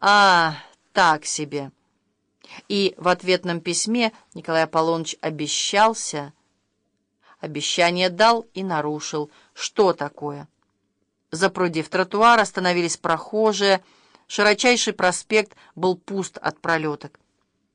А, так себе. И в ответном письме Николай Аполлоныч обещался... Обещание дал и нарушил. Что такое? Запрудив тротуар, остановились прохожие. Широчайший проспект был пуст от пролеток.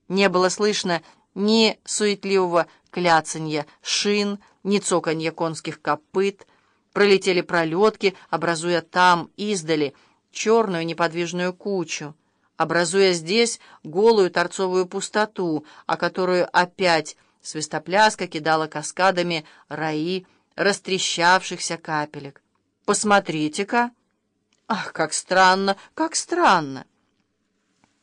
Не было слышно ни суетливого кляцанья шин, ни цоканья конских копыт. Пролетели пролетки, образуя там, издали, черную неподвижную кучу, образуя здесь голую торцовую пустоту, о которую опять свистопляска кидала каскадами раи растрещавшихся капелек. «Посмотрите-ка!» «Ах, как странно, как странно!»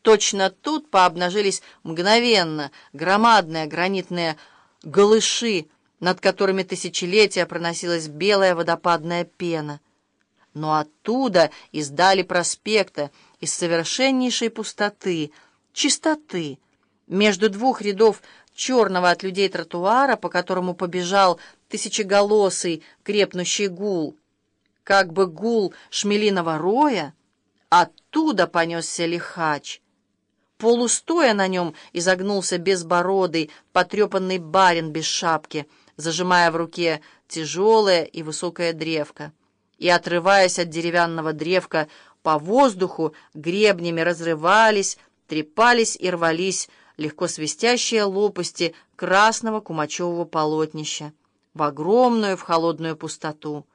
Точно тут пообнажились мгновенно громадные гранитные голыши, над которыми тысячелетия проносилась белая водопадная пена. Но оттуда, издали проспекта, из совершеннейшей пустоты, чистоты, между двух рядов черного от людей тротуара, по которому побежал тысячеголосый крепнущий гул, как бы гул шмелиного роя, оттуда понесся лихач — Полустоя на нем изогнулся безбородый, потрепанный барин без шапки, зажимая в руке тяжелое и высокое древко. И, отрываясь от деревянного древка, по воздуху гребнями разрывались, трепались и рвались легко свистящие лопасти красного кумачевого полотнища в огромную, в холодную пустоту.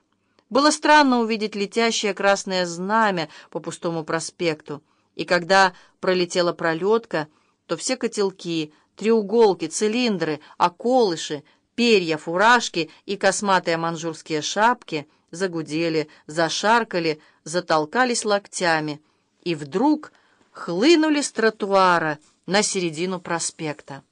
Было странно увидеть летящее красное знамя по пустому проспекту, и когда пролетела пролетка, то все котелки, треуголки, цилиндры, околыши, перья, фуражки и косматые манжурские шапки загудели, зашаркали, затолкались локтями и вдруг хлынули с тротуара на середину проспекта.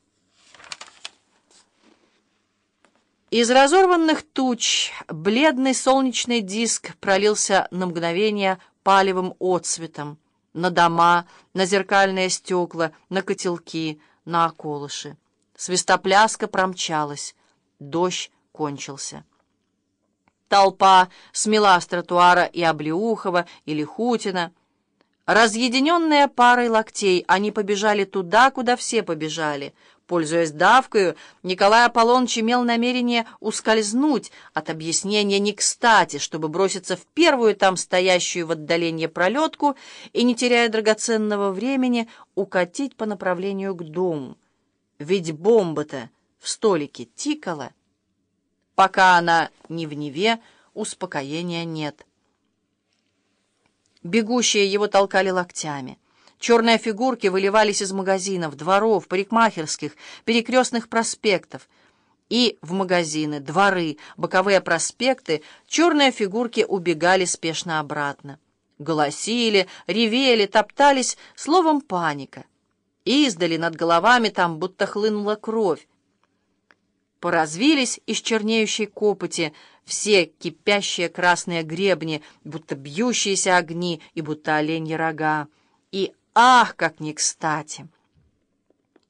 Из разорванных туч бледный солнечный диск пролился на мгновение палевым отсветом на дома, на зеркальные стекла, на котелки, на околыши. Свистопляска промчалась. Дождь кончился. Толпа смела с тротуара и Облеухова, и Лихутина. Разъединенные парой локтей, они побежали туда, куда все побежали — Пользуясь давкою, Николай Аполлоныч имел намерение ускользнуть от объяснения не кстати, чтобы броситься в первую там стоящую в отдалении пролетку и, не теряя драгоценного времени, укатить по направлению к дому. Ведь бомба-то в столике тикала. Пока она не в Неве, успокоения нет. Бегущие его толкали локтями. Черные фигурки выливались из магазинов, дворов, парикмахерских, перекрестных проспектов. И в магазины, дворы, боковые проспекты черные фигурки убегали спешно обратно. Голосили, ревели, топтались, словом, паника. Издали над головами там будто хлынула кровь. Поразвились из чернеющей копоти все кипящие красные гребни, будто бьющиеся огни и будто оленьи рога. И Ах, как не кстати!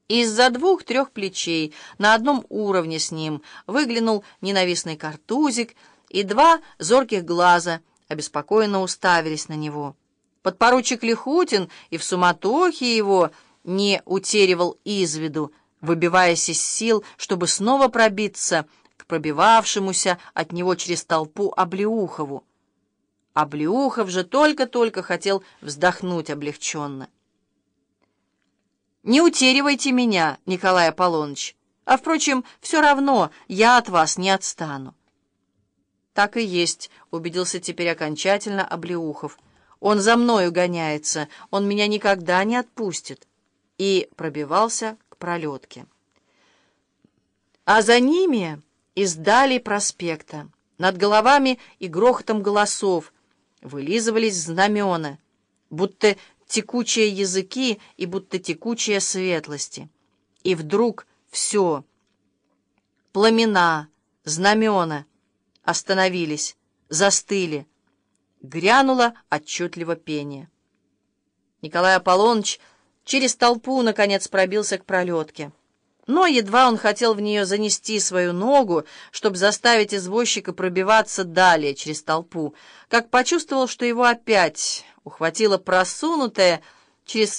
Из-за двух-трех плечей на одном уровне с ним выглянул ненавистный картузик, и два зорких глаза обеспокоенно уставились на него. Подпоручик Лихутин и в суматохе его не утеревал из виду, выбиваясь из сил, чтобы снова пробиться к пробивавшемуся от него через толпу Облеухову. Облеухов же только-только хотел вздохнуть облегченно. «Не утеривайте меня, Николай Аполлоныч. А, впрочем, все равно я от вас не отстану». «Так и есть», — убедился теперь окончательно Облеухов. «Он за мною гоняется, он меня никогда не отпустит». И пробивался к пролетке. А за ними издали проспекта. Над головами и грохотом голосов вылизывались знамена, будто текучие языки и будто текучие светлости. И вдруг все, пламена, знамена, остановились, застыли. Грянуло отчетливо пение. Николай Аполлоныч через толпу, наконец, пробился к пролетке. Но едва он хотел в нее занести свою ногу, чтобы заставить извозчика пробиваться далее через толпу, как почувствовал, что его опять ухватила просунутая через